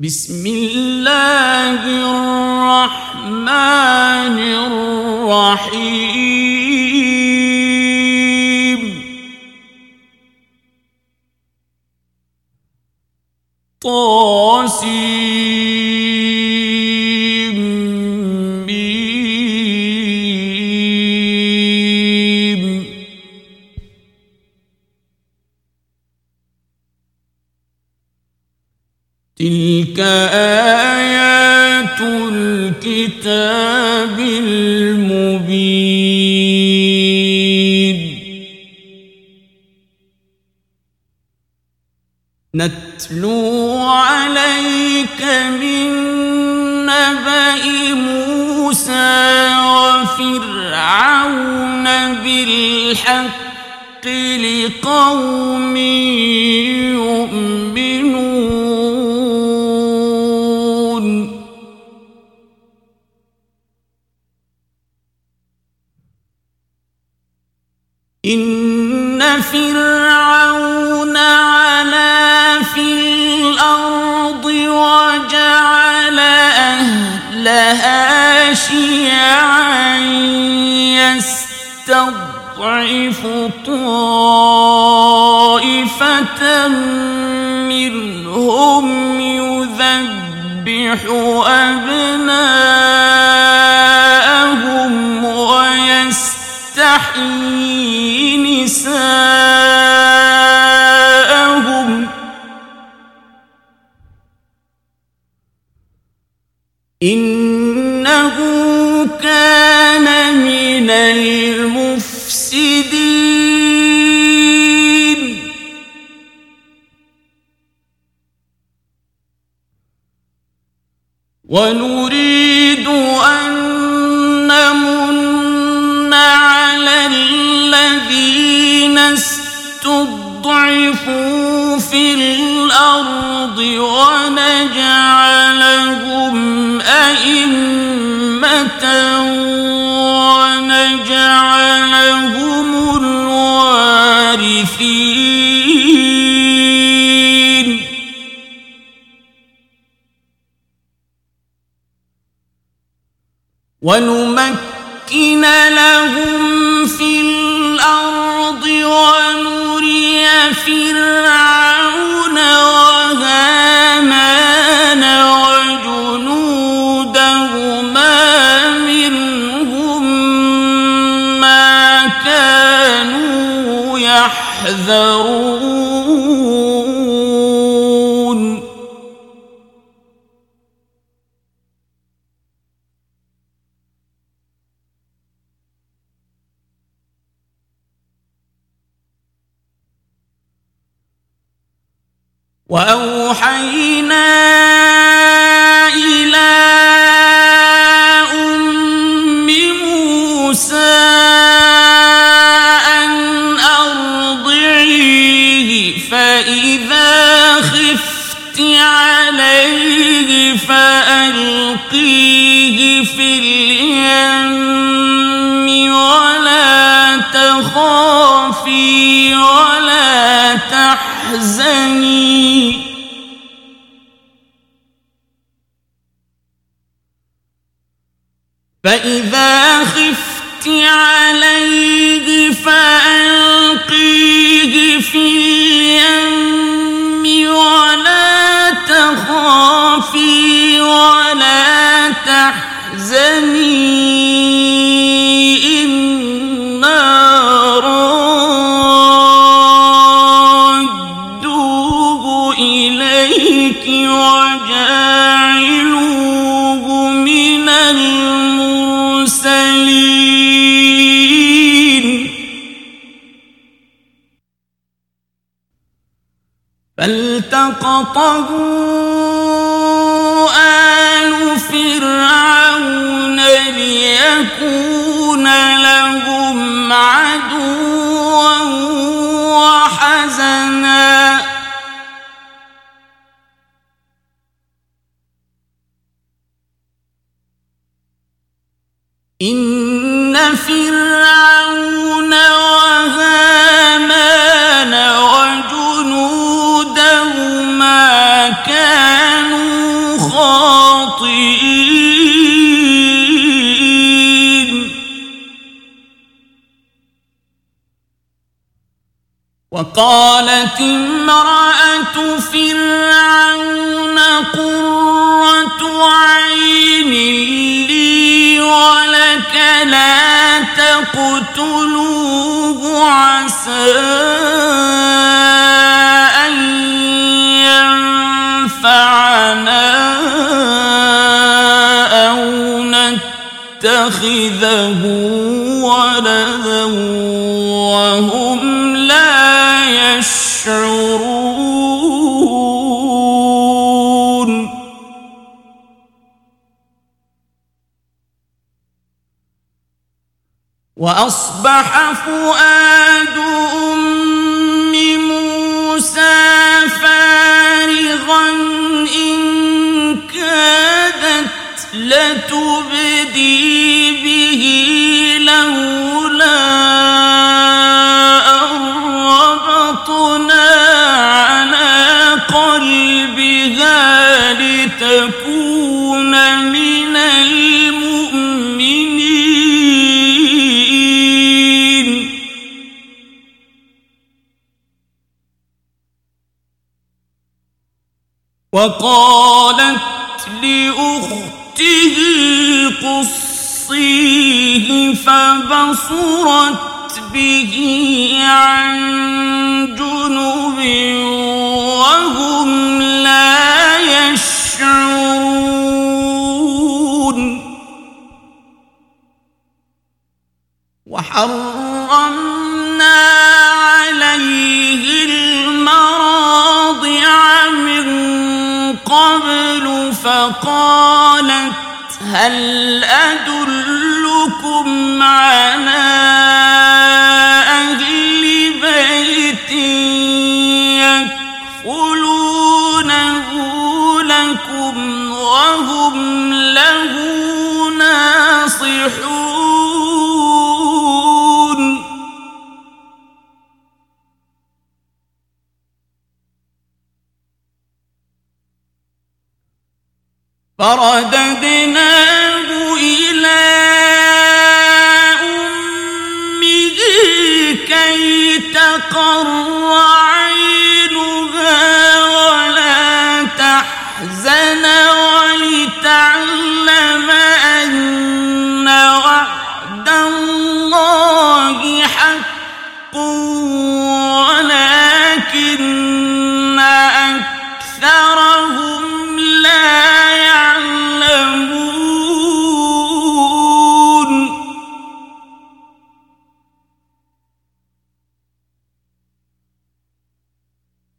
بسم اللہ الرحمن الرحیم توسیم تلك آيات الكتاب المبين. نتلو عليك من نبأ موسى وفرعون بالحق لقوم يؤمنون. إن فرعون علا في الأرض وجعل أهلها شيعا يستضعف طائفة منهم يذبح أبناءهم ويستحيي نساءهم. إنه كان من المفسدين. ونريد استضعفوا في الأرض ونجعلهم أئمة ونجعلهم الوارثين ونمكن لهم فرعون وهامان وجنودهما منهم ما كانوا يحذرون وأوحينا إلى عليه فألقيه في اليم ولا تخافي ولا تحزني فالتقطه آل فرعون ليكون لهم عدوا وحزنا وقالت امرأة فرعون قرة عين لي ولك لا تقتلوه عسى أن ينفعنا أو نتخذه ولدا وأصبح فؤاد أم موسى فارغا إن كادت لتبدي وقالت لأخته قصيه فبصرت به عن جنوب فقالت هل أدلكم على وهم له ناصحون؟ فرددنا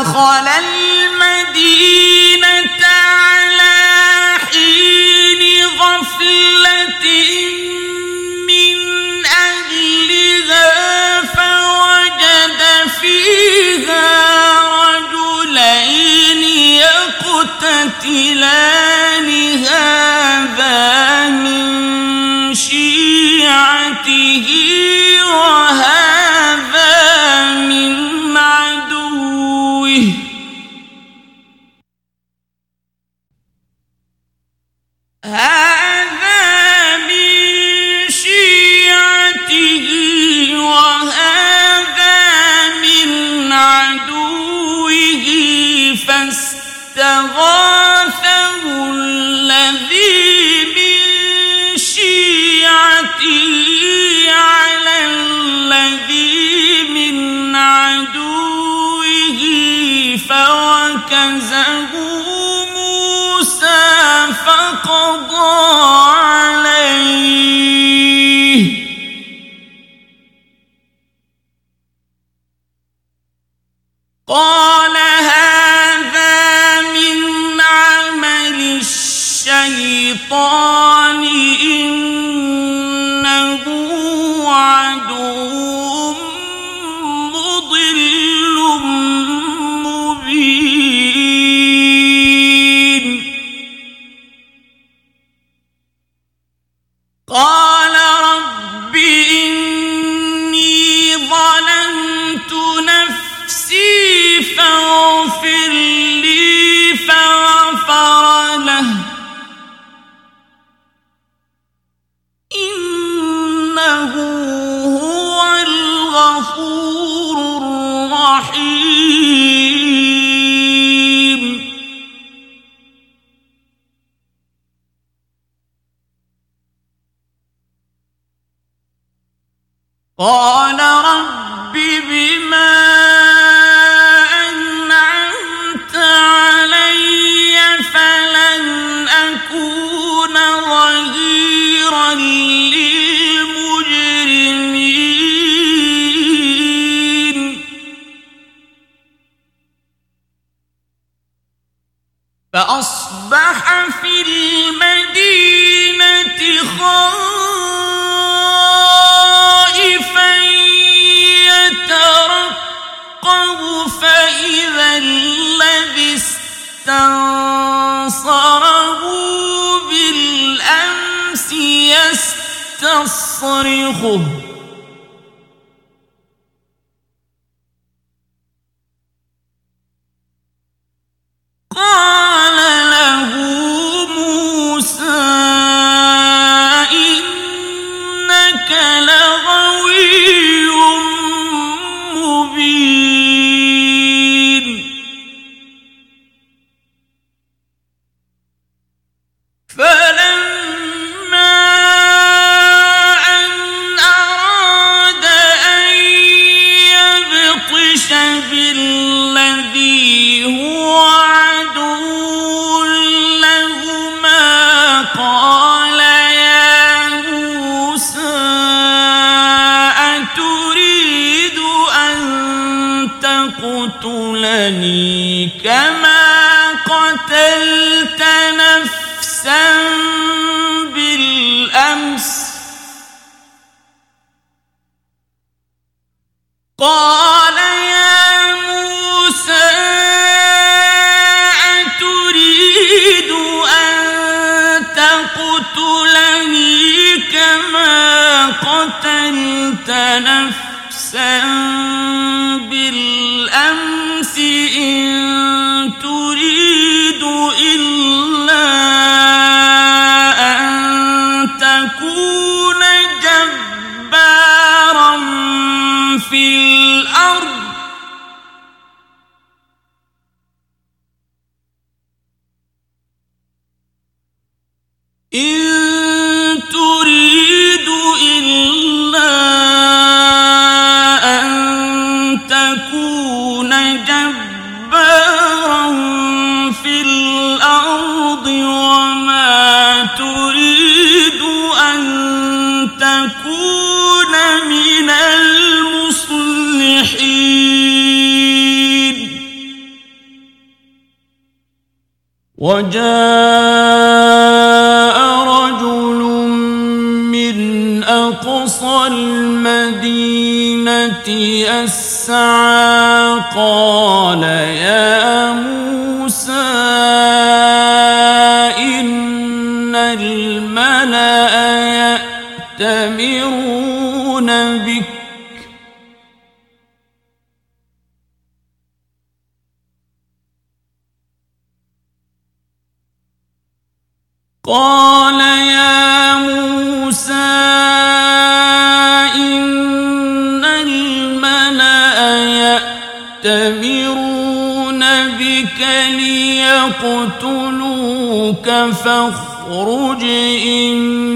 ودخل الشيطان إن يستبشرون بك. قال يا موسى إن الملأ يأتمرون بك ليقتلوك فاخرج إن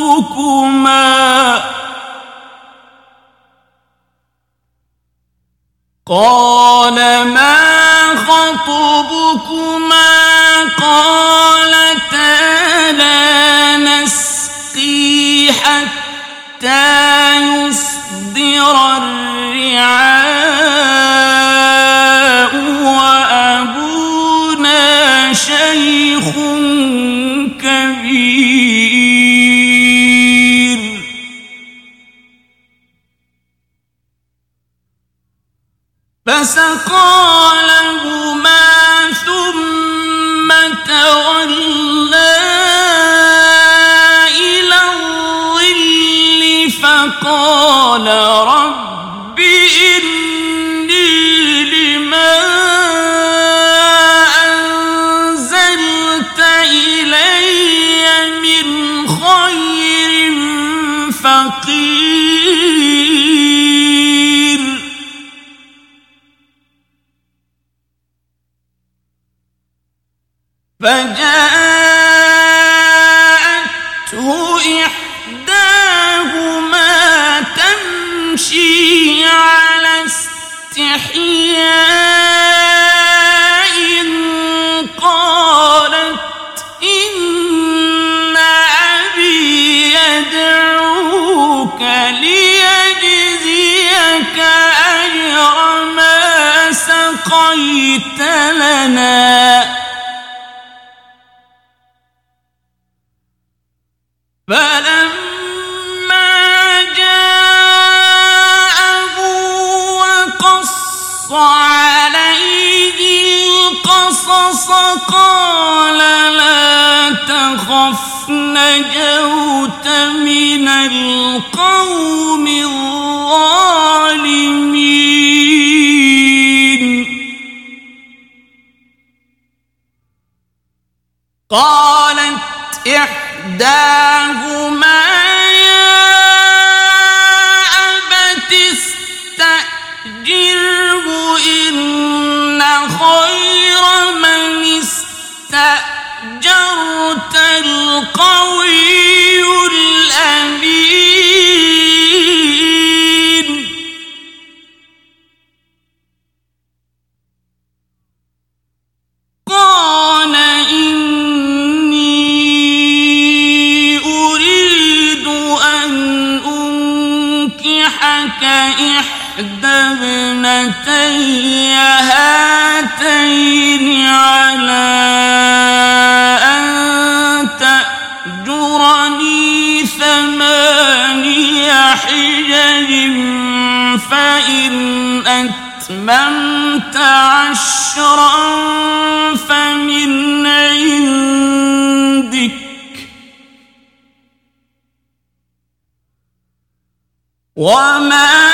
خطبكما قال ما خطبكما قالتا لا فسقى فجاءته إحداهما تمشي على استحياء قالت إن أبي يدعوك ليجزيك أجر ما سقيت لنا القصص قال لا تخف نجوت من القوم الظالمين. قالت إحداهما القوي الأمين. هاتين على أن تأجرني ثماني حجج فإن أتممت عشرا فمن عندك وما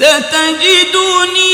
ستجدني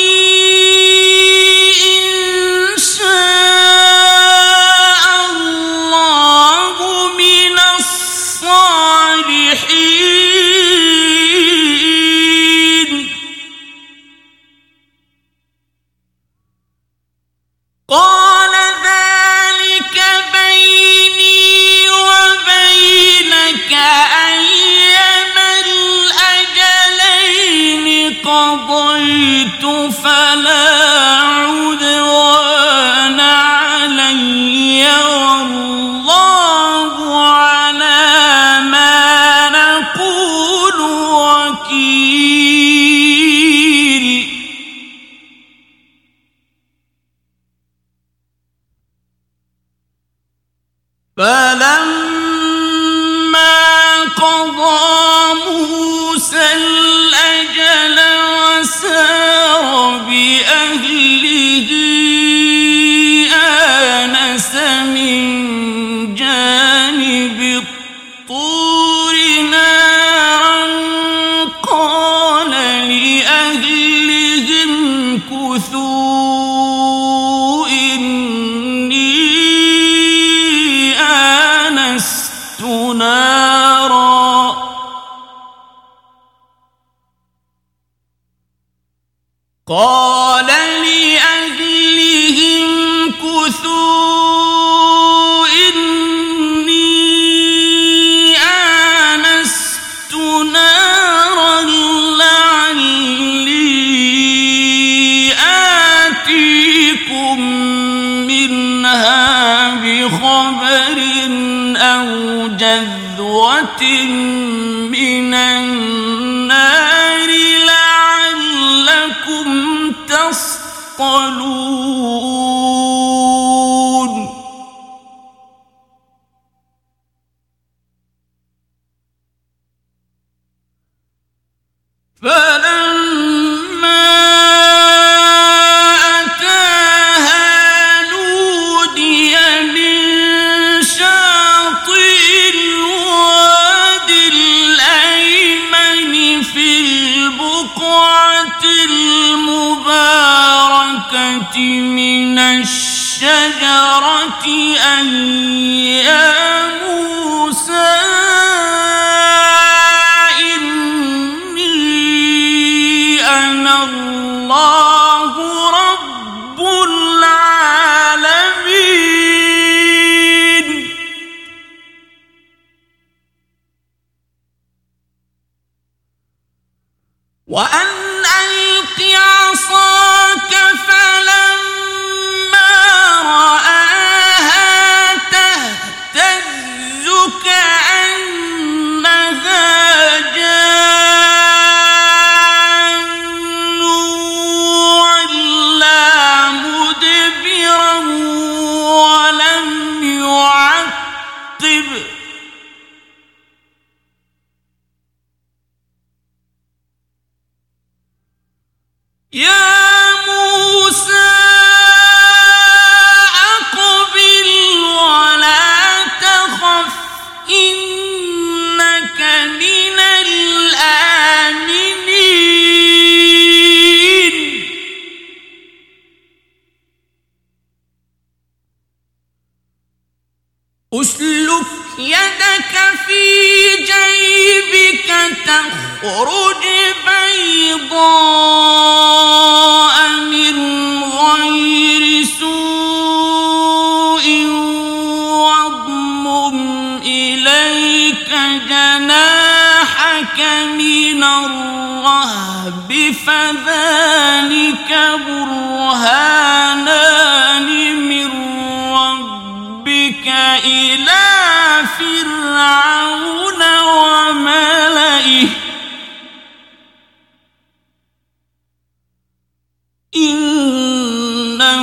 أن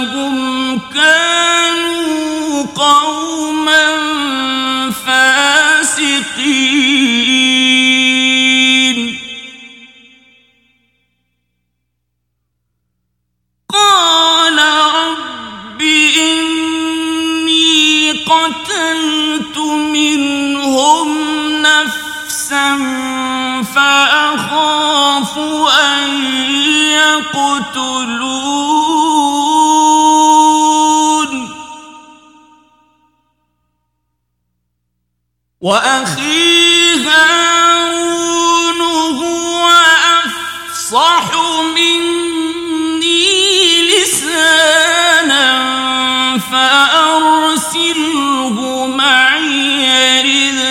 إنهم كانوا قوما فاسقين قال رب إني قتلت منهم نفسا فأخاف أن يقتلون وأخي هارون هو أفصح مني لسانا فأرسله معي يرد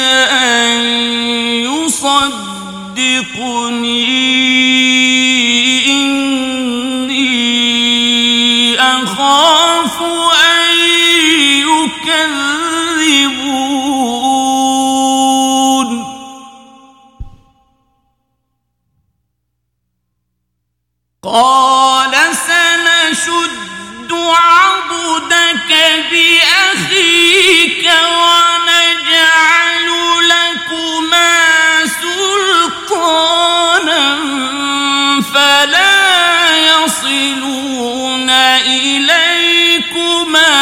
ما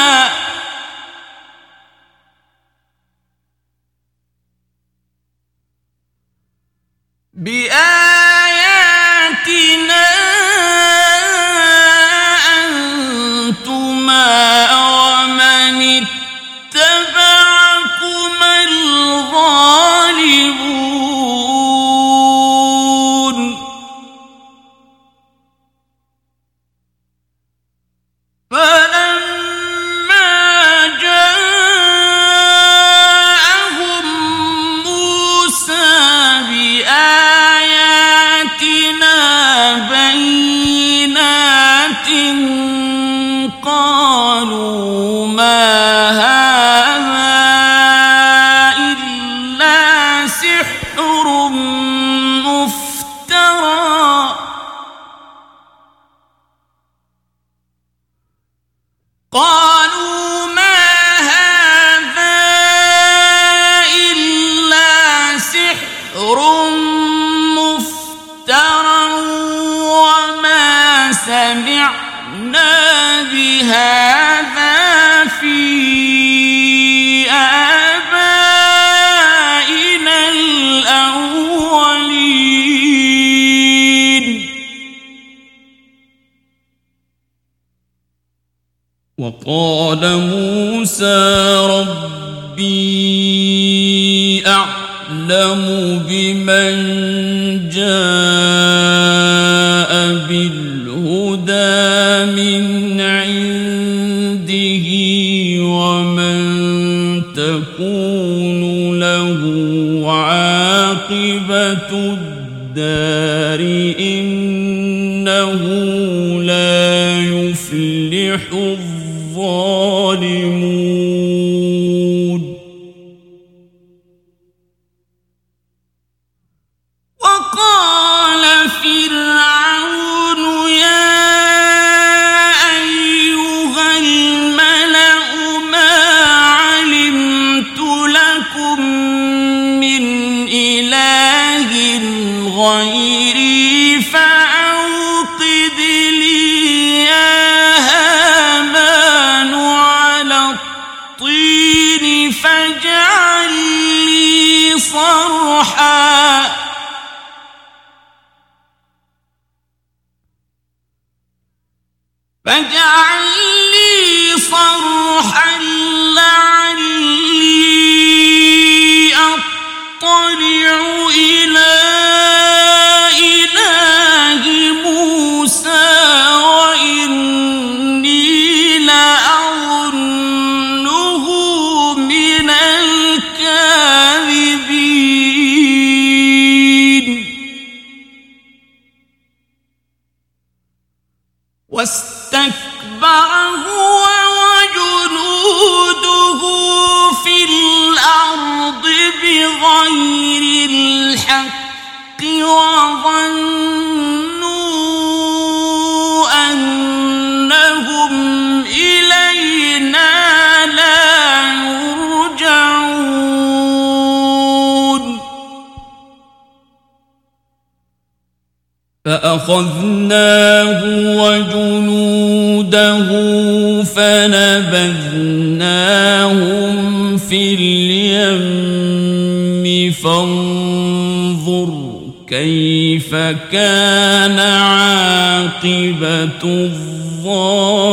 كان عاقبة الظالمين.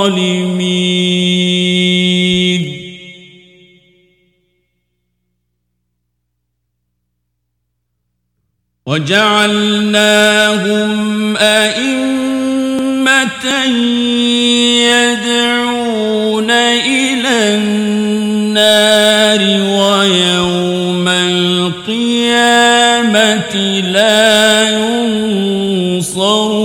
وجعلناهم أئمة يدعون إلى النار ويوم القيامة لا ينصرون.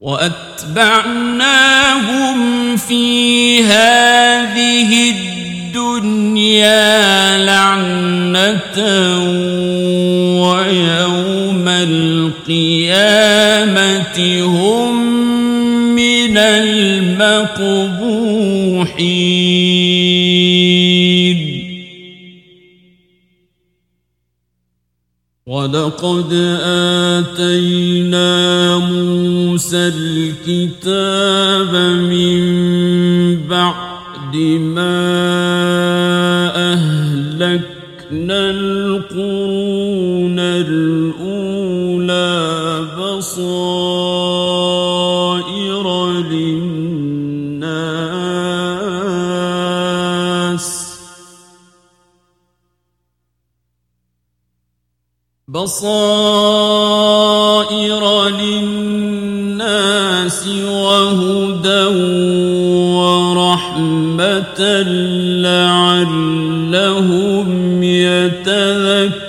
وأتبعناهم في هذه الدنيا لعنة ويوم القيامة هم من المقبوحين. وَلَقَدْ آتَيْنَا مُوسَى الْكِتَابَ مِنْ بَعْدِ مَا وبصائر للناس وهدى ورحمة لعلهم يتذكرون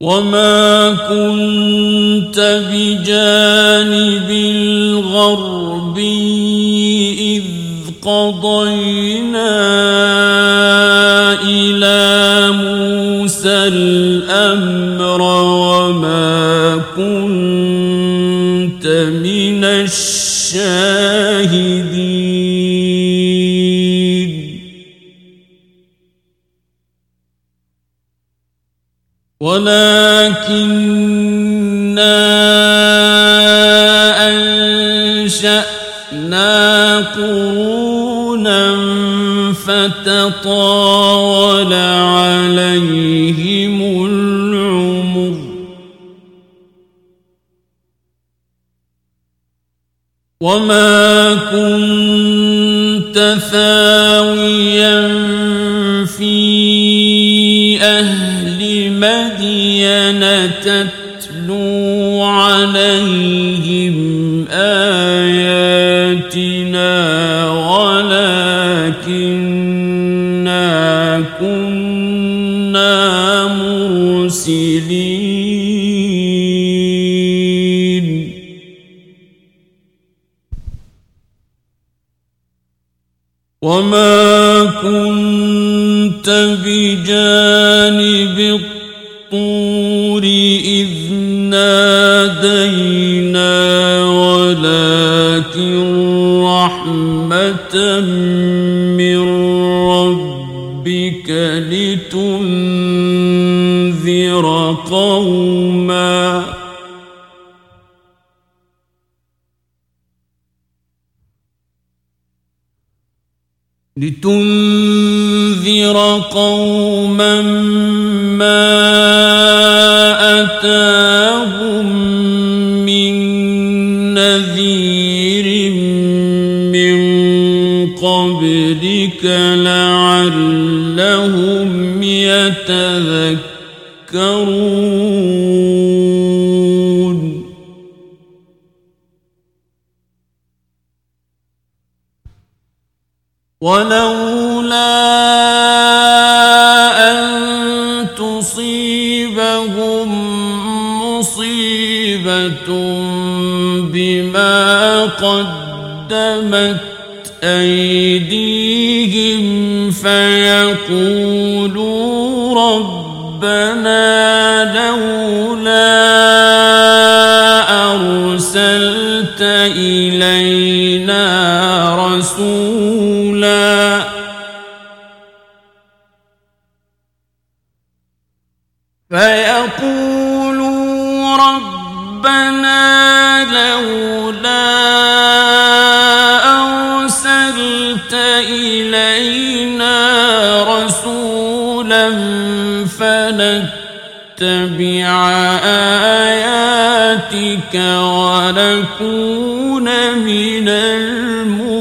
وما كنت بجانب قضينا إلى موسى الأمر وما كنت من الشاهدين. ولكننا أنشأنا قرون فتطاول عليهم العمر. وما كنت ثاويا في أهل مدين تتلو عليهم آياتنا ولكننا مرسلين وما كنت بجانب الطور إذ نادينا ولكن رحمة من ربك لتنذر قوما. لتنذر قوما ما أتاهم من نذير من قبلك لعلهم يتذكرون. تذكرون ولولا أن تصيبهم مصيبة بما قدمت أيديهم فيقولوا ربنا لولا أرسلت إلينا رسولا فنتبع آياتك ونكون من المؤمنين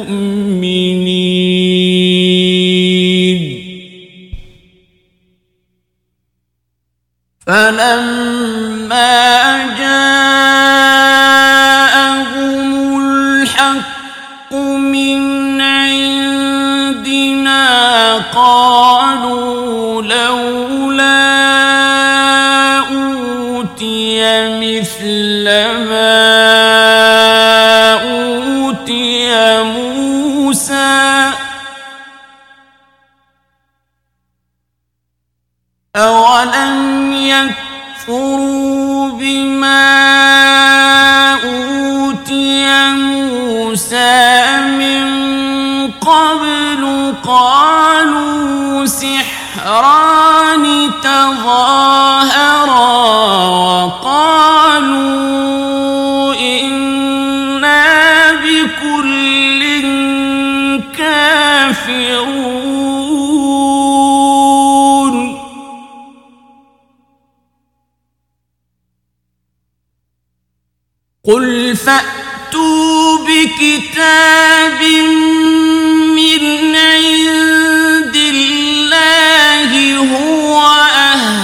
قالوا سحران تظاهرا وقالوا إنا بكل كافرون. قل فأتوا بكتاب من عند الله هو أهل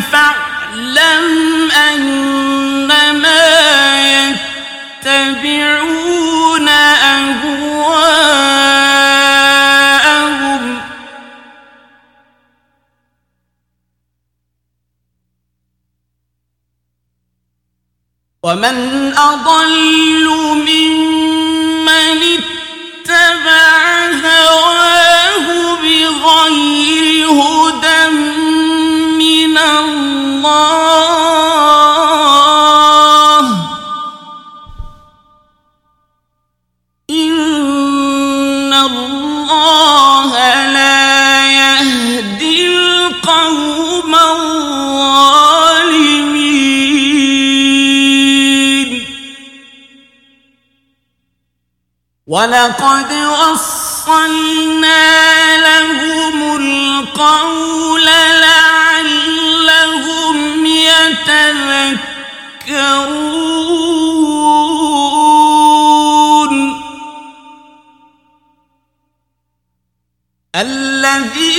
فاعلم أنما يتبعون أهواءهم. ومن أضل وَلَقَدْ وَصَّلْنَا لَهُمُ الْقَوْلَ لَعَلَّهُمْ يَتَذَكَّرُونَ الذين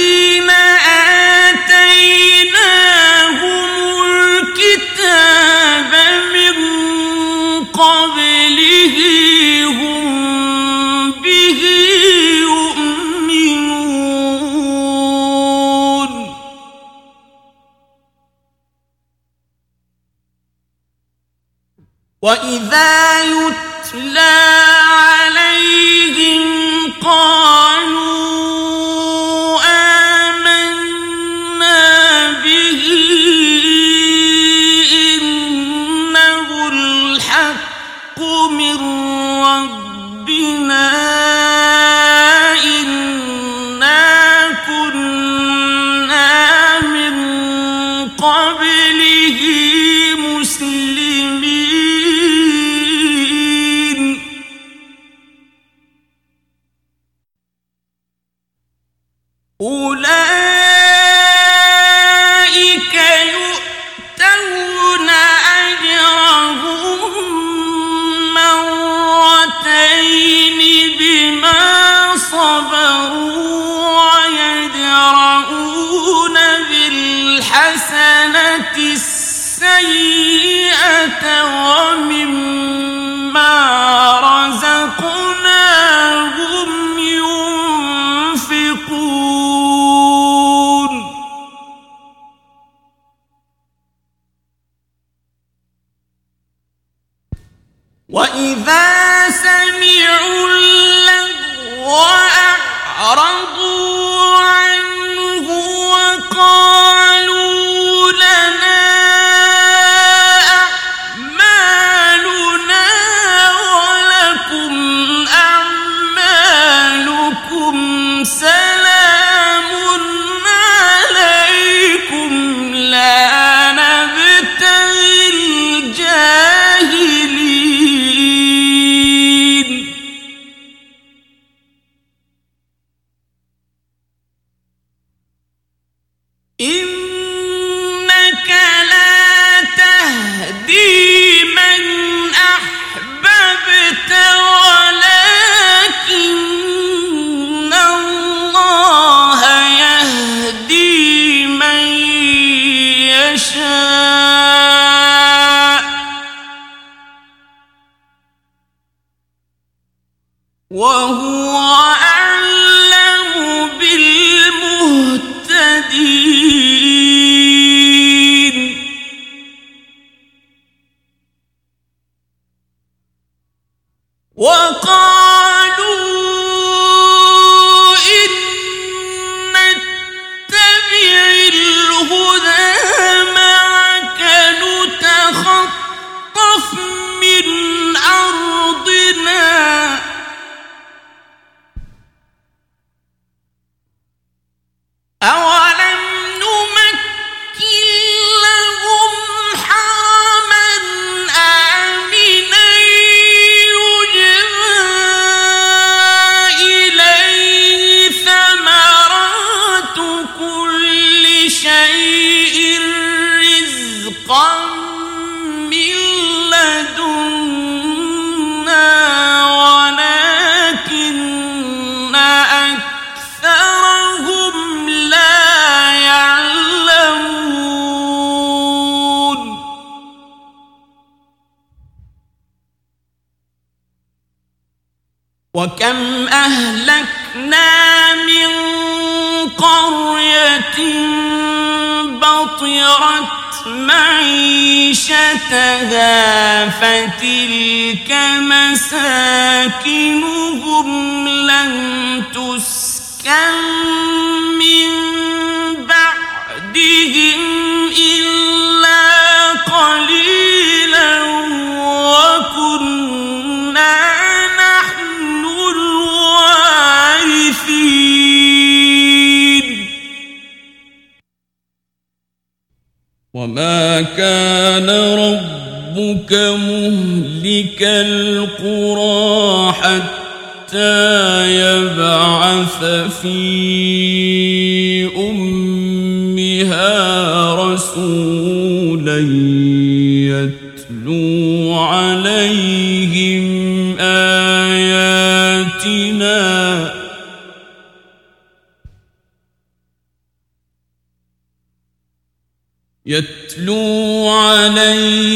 وَإِذَا وما كان ربك مهلك القرى حتى يبعث فيه يتلو عليهم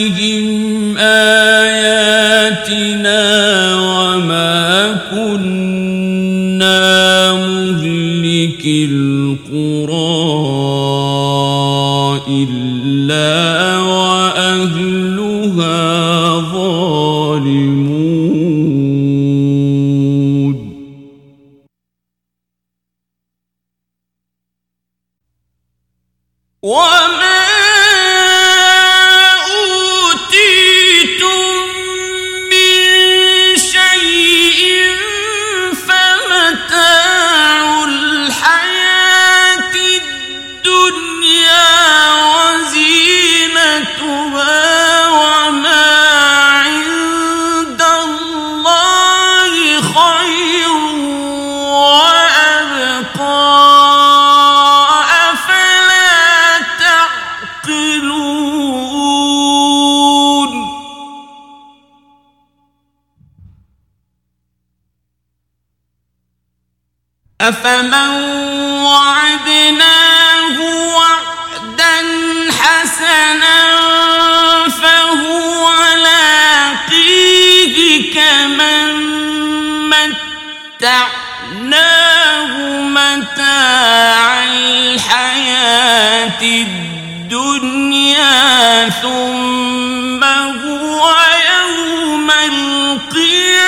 الحياة الدنيا ثم هو يوم القيامة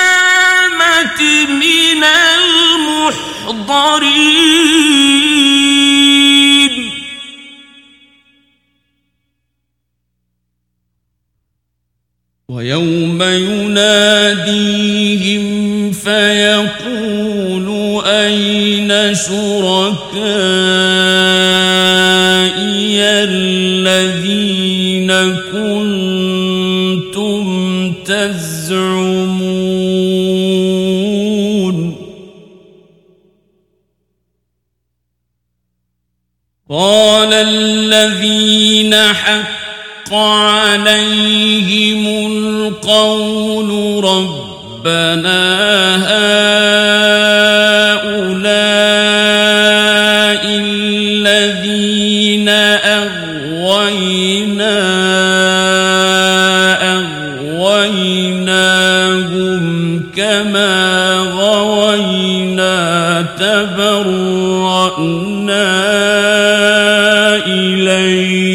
من المحضرين. ويوم يناديهم فيقول أين شركائي الذين كنتم تزعمون. قال الذين حق عليهم القول ربنا هؤلاء كما غوينا تبرأنا إليك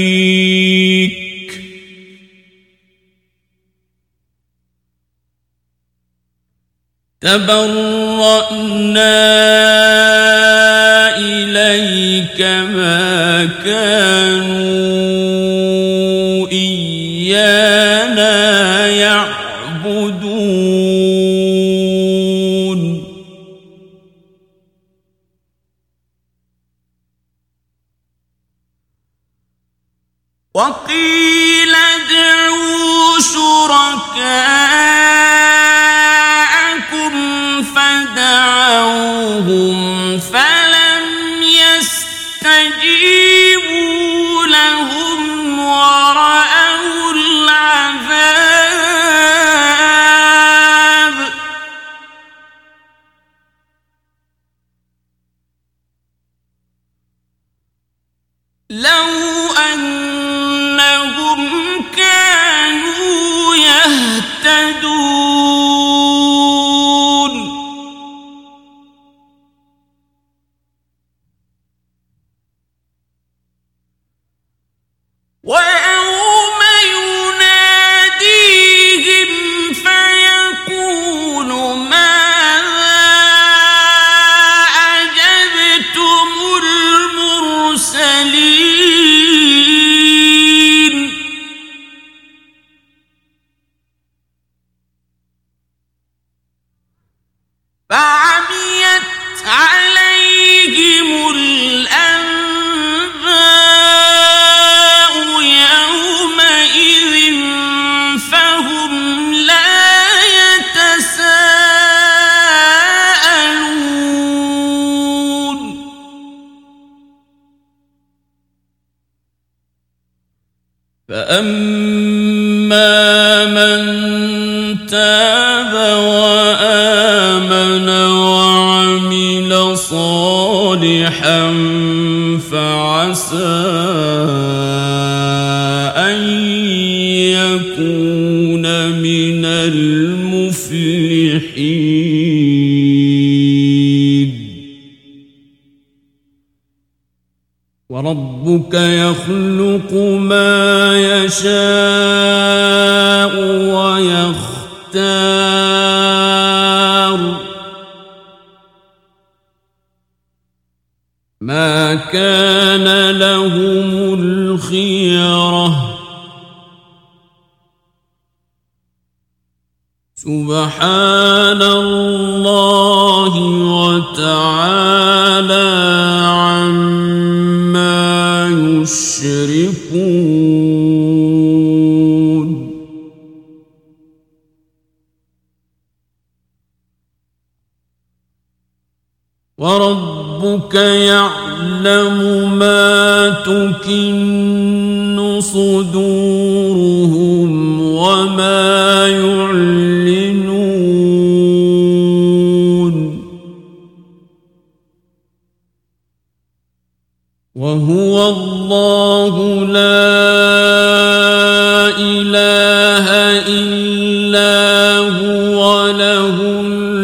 تبرأنا إليك ما كانوا وقيل ادعوا شركاء يخلق ما يشاء ويختار. ما كان لهم الخيرة. سبحان الله وتعالى. عما وربك يعلم ما تكن صدورهم وما يعلنون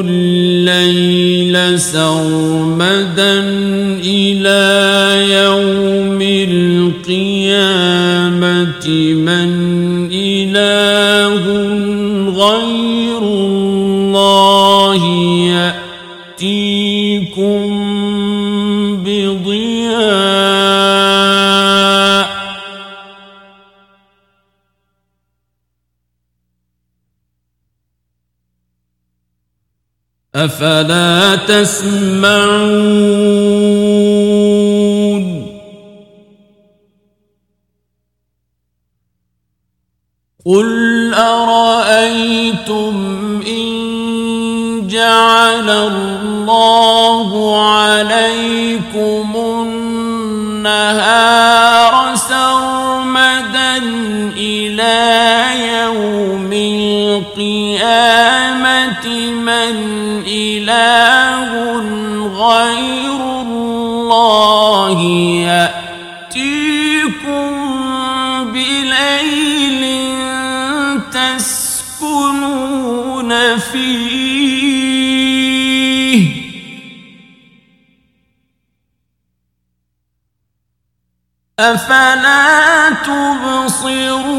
الليل سرمدا إلى يوم القيامة أفلا تسمعون؟ قل أرأيتم إن جعل الله عليكم النهار سرمدا إلى يأتيكم بليل تسكنون فيه. أفلا تبصرون؟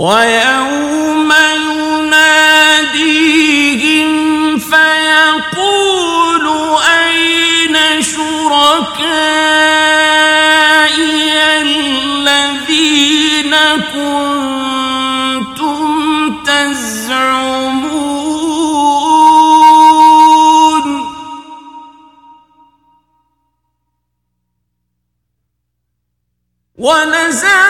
ويوم يناديهم فيقول أين شركائي الذين كنتم تزعمون ونزلنا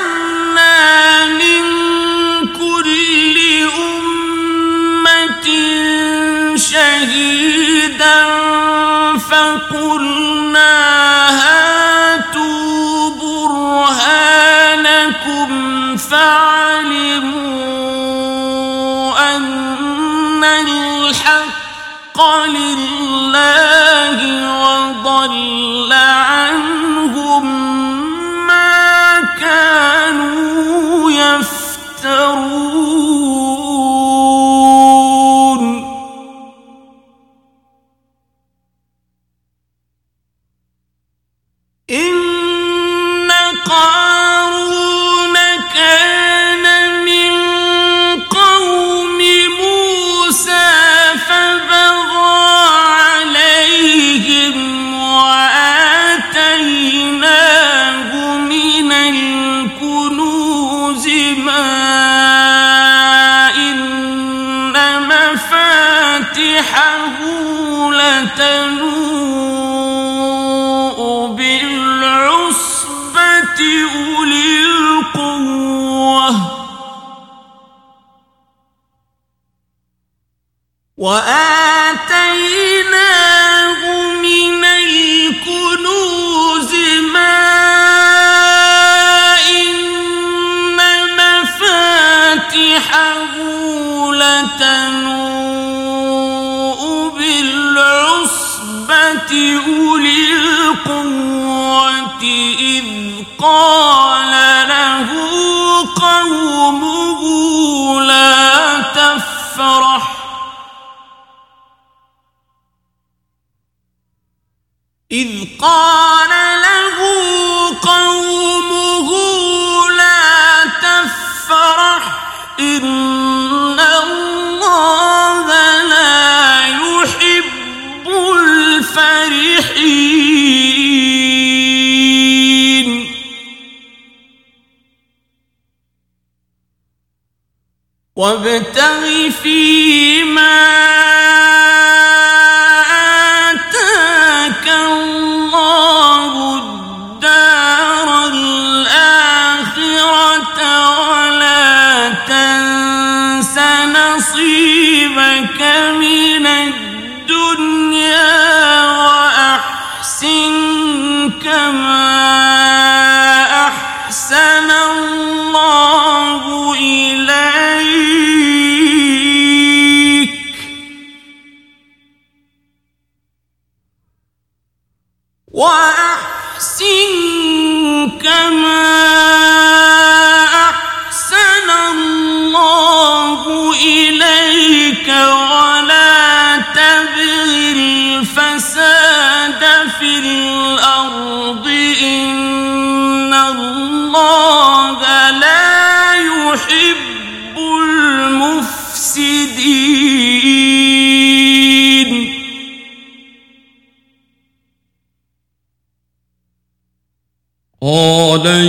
قليل قال له قومه لا تفرح. إذ قال وابتغ فيما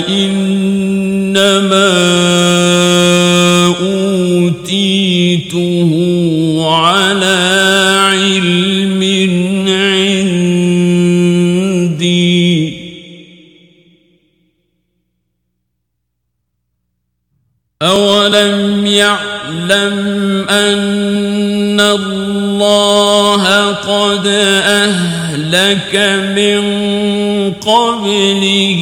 انما اوتيته على علم عندي. اولم يعلم ان الله قد اهلك من قبله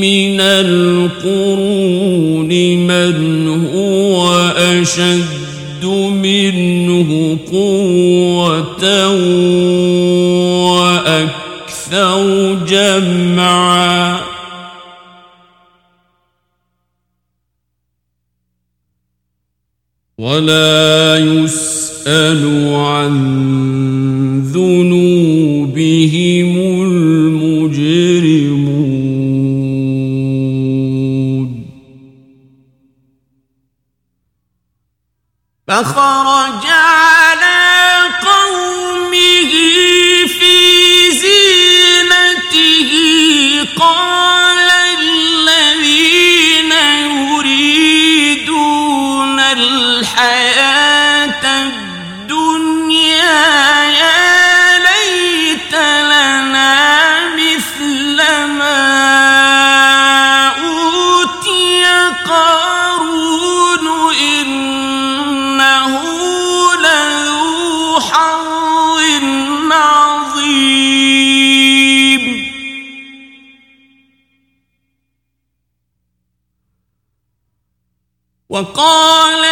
من القرون من هو أشد منه قوة وأكثر جمعا. ولا يسأل عنه أخاف وقال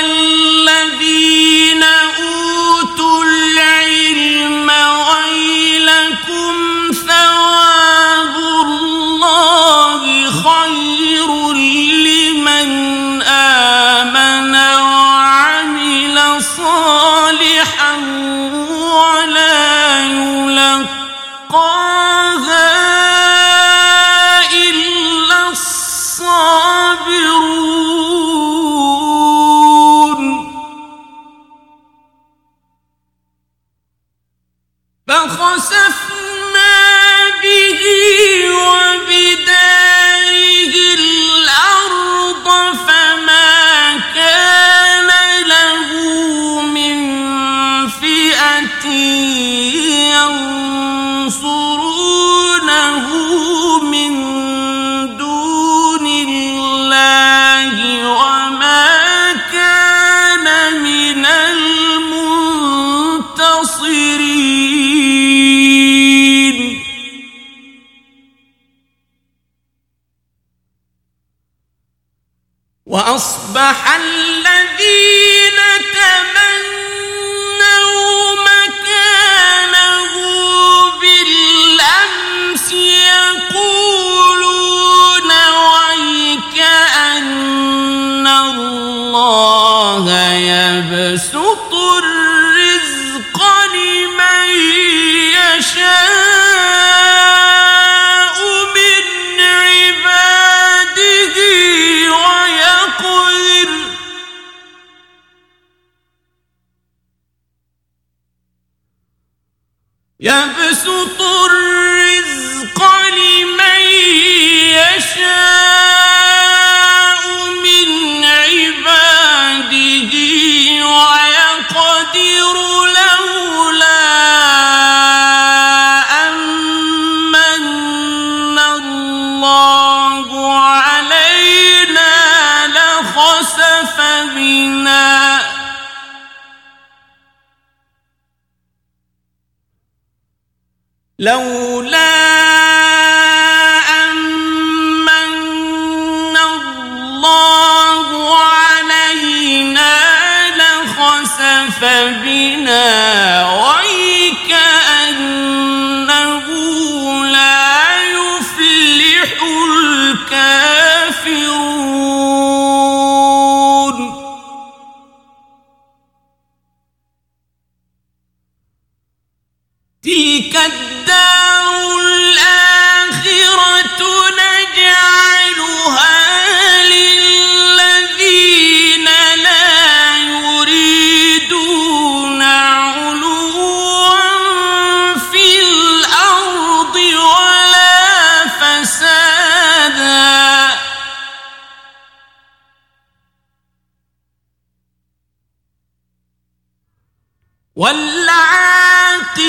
والعاقبة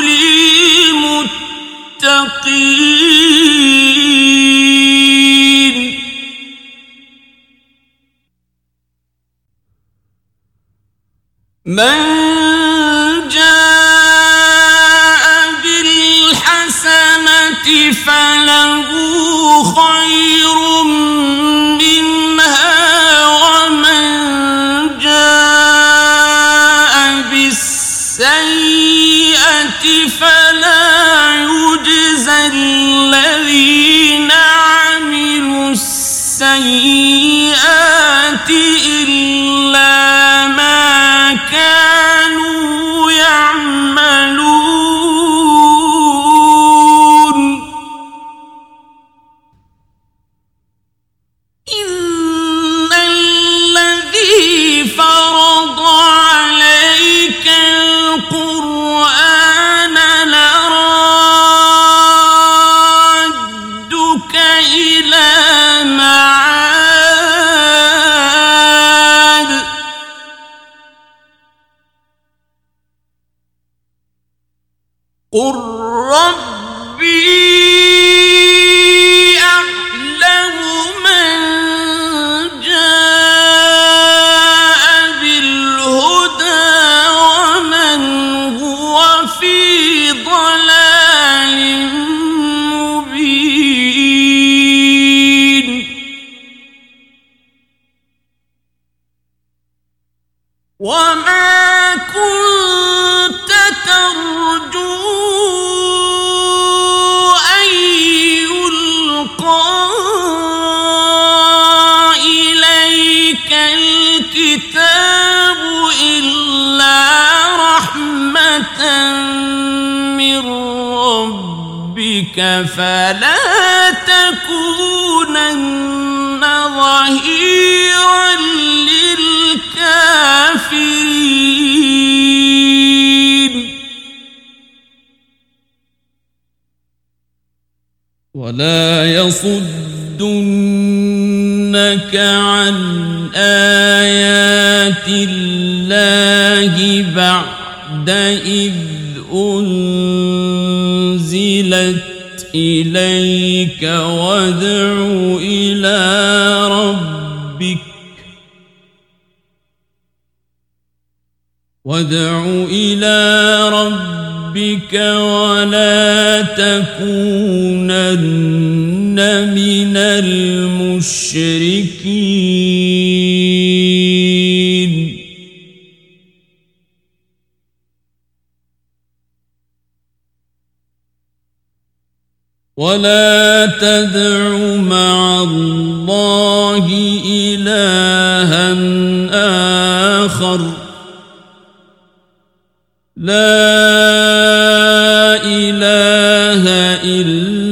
للمتقين. من يصدنك عن آيات الله بعد إذ أنزلت إليك وادع إلى ربك وادع إلى ربك ولا تكونن من المشركين. ولا تدع مع الله إلها آخر. لا إله إلا